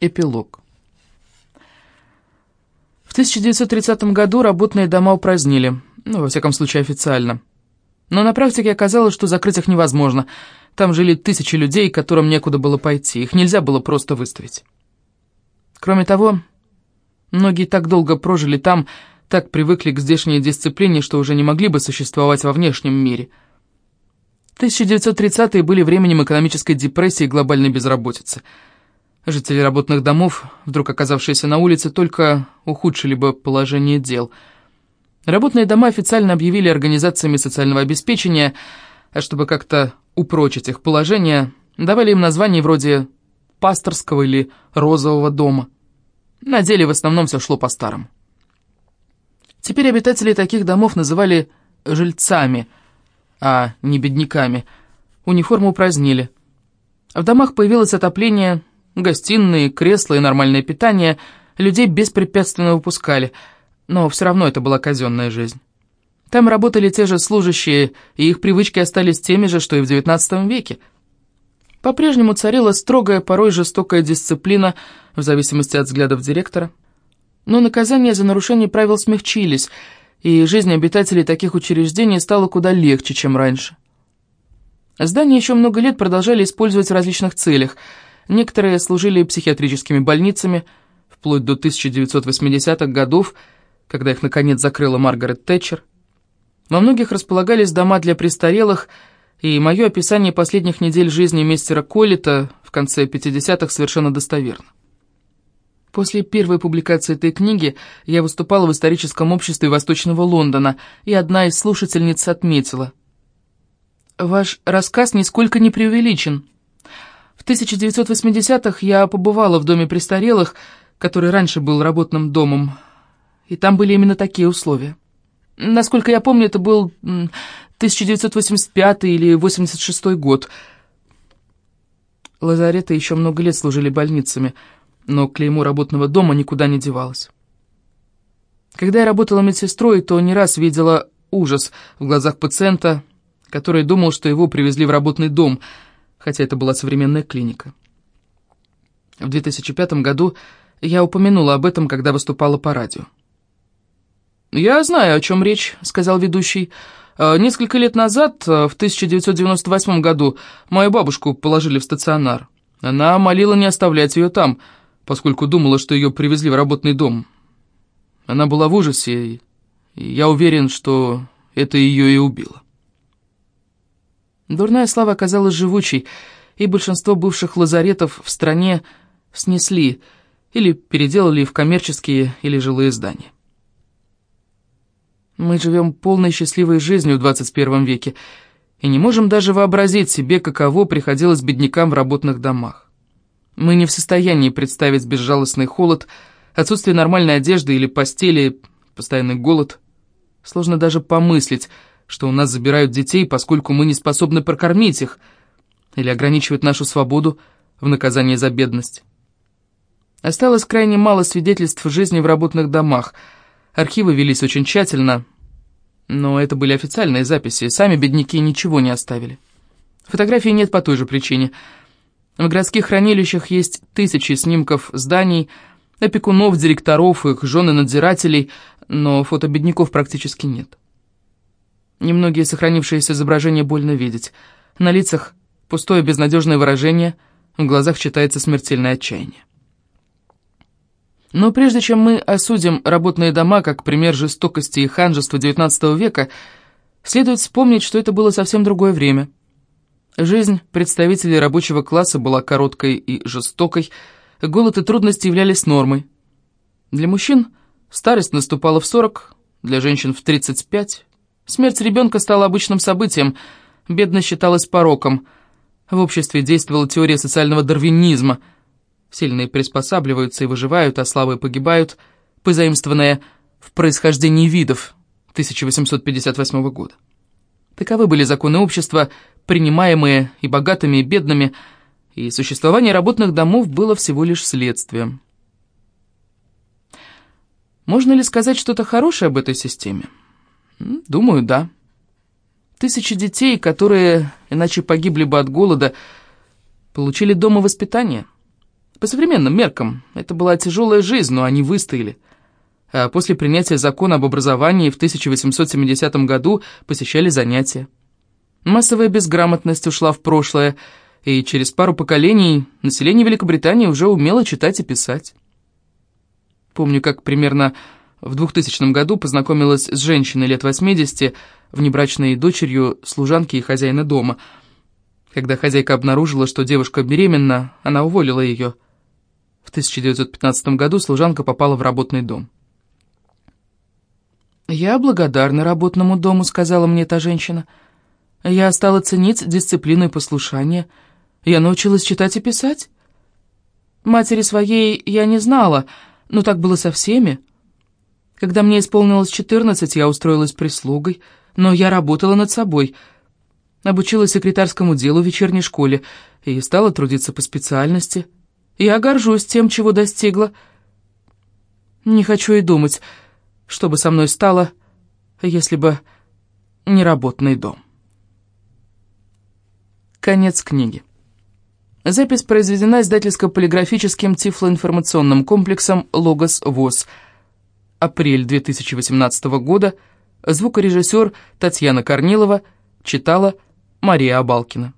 Эпилог. В 1930 году работные дома упразднили, ну, во всяком случае, официально. Но на практике оказалось, что закрыть их невозможно. Там жили тысячи людей, которым некуда было пойти, их нельзя было просто выставить. Кроме того, многие так долго прожили там, так привыкли к здешней дисциплине, что уже не могли бы существовать во внешнем мире. 1930-е были временем экономической депрессии и глобальной безработицы – Жители работных домов, вдруг оказавшиеся на улице, только ухудшили бы положение дел. Работные дома официально объявили организациями социального обеспечения, а чтобы как-то упрочить их положение, давали им названия вроде «пасторского» или «розового дома». На деле в основном все шло по-старому. Теперь обитатели таких домов называли жильцами, а не бедняками. Униформу упразднили. В домах появилось отопление, Гостиные, кресла и нормальное питание людей беспрепятственно выпускали, но все равно это была казенная жизнь. Там работали те же служащие, и их привычки остались теми же, что и в XIX веке. По-прежнему царила строгая, порой жестокая дисциплина, в зависимости от взглядов директора. Но наказания за нарушение правил смягчились, и жизнь обитателей таких учреждений стала куда легче, чем раньше. Здания еще много лет продолжали использовать в различных целях – Некоторые служили психиатрическими больницами, вплоть до 1980-х годов, когда их, наконец, закрыла Маргарет Тэтчер. Во многих располагались дома для престарелых, и мое описание последних недель жизни мистера Коллита в конце 50-х совершенно достоверно. После первой публикации этой книги я выступала в историческом обществе Восточного Лондона, и одна из слушательниц отметила. «Ваш рассказ нисколько не преувеличен». В 1980-х я побывала в доме престарелых, который раньше был работным домом, и там были именно такие условия. Насколько я помню, это был 1985 или 86 год. Лазареты еще много лет служили больницами, но клеймо работного дома никуда не девалось. Когда я работала медсестрой, то не раз видела ужас в глазах пациента, который думал, что его привезли в работный дом – хотя это была современная клиника. В 2005 году я упомянула об этом, когда выступала по радио. «Я знаю, о чем речь», — сказал ведущий. «Э, «Несколько лет назад, э, в 1998 году, мою бабушку положили в стационар. Она молила не оставлять ее там, поскольку думала, что ее привезли в работный дом. Она была в ужасе, и я уверен, что это ее и убило». Дурная слава оказалась живучей, и большинство бывших лазаретов в стране снесли или переделали в коммерческие или жилые здания. Мы живем полной счастливой жизнью в 21 веке и не можем даже вообразить себе, каково приходилось беднякам в работных домах. Мы не в состоянии представить безжалостный холод, отсутствие нормальной одежды или постели, постоянный голод. Сложно даже помыслить – что у нас забирают детей, поскольку мы не способны прокормить их, или ограничивают нашу свободу в наказание за бедность. Осталось крайне мало свидетельств жизни в работных домах. Архивы велись очень тщательно, но это были официальные записи, сами бедняки ничего не оставили. Фотографий нет по той же причине. В городских хранилищах есть тысячи снимков зданий, опекунов, директоров, их жен и надзирателей, но фото бедняков практически нет. Немногие сохранившиеся изображения больно видеть. На лицах пустое безнадежное выражение, в глазах читается смертельное отчаяние. Но прежде чем мы осудим работные дома как пример жестокости и ханжества XIX века, следует вспомнить, что это было совсем другое время. Жизнь представителей рабочего класса была короткой и жестокой, голод и трудности являлись нормой. Для мужчин старость наступала в 40, для женщин в 35, Смерть ребенка стала обычным событием, бедность считалась пороком. В обществе действовала теория социального дарвинизма. Сильные приспосабливаются и выживают, а слабые погибают, позаимствованная в происхождении видов 1858 года. Таковы были законы общества, принимаемые и богатыми, и бедными, и существование работных домов было всего лишь следствием. Можно ли сказать что-то хорошее об этой системе? Думаю, да. Тысячи детей, которые иначе погибли бы от голода, получили дома воспитание. По современным меркам, это была тяжелая жизнь, но они выстояли. А после принятия закона об образовании в 1870 году посещали занятия. Массовая безграмотность ушла в прошлое, и через пару поколений население Великобритании уже умело читать и писать. Помню, как примерно в 2000 году познакомилась с женщиной лет 80, внебрачной дочерью служанки и хозяина дома. Когда хозяйка обнаружила, что девушка беременна, она уволила ее. В 1915 году служанка попала в работный дом. «Я благодарна работному дому», — сказала мне та женщина. «Я стала ценить дисциплину и послушание. Я научилась читать и писать. Матери своей я не знала, но так было со всеми. Когда мне исполнилось 14, я устроилась прислугой, но я работала над собой. Обучилась секретарскому делу в вечерней школе и стала трудиться по специальности. Я горжусь тем, чего достигла. Не хочу и думать, что бы со мной стало, если бы не работный дом. Конец книги. Запись произведена издательско-полиграфическим тифлоинформационным комплексом «Логос ВОЗ». Апрель 2018 года. Звукорежиссер Татьяна Корнилова читала Мария Абалкина.